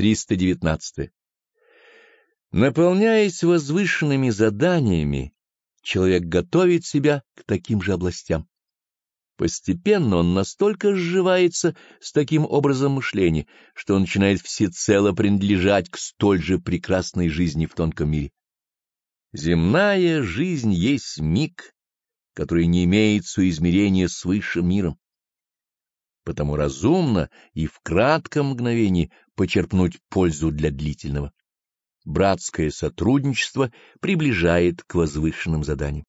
319. Наполняясь возвышенными заданиями, человек готовит себя к таким же областям. Постепенно он настолько сживается с таким образом мышления, что он начинает всецело принадлежать к столь же прекрасной жизни в тонком мире. Земная жизнь есть миг, который не имеет соизмерения с высшим миром. Потому разумно и в кратком мгновении почерпнуть пользу для длительного. Братское сотрудничество приближает к возвышенным заданиям.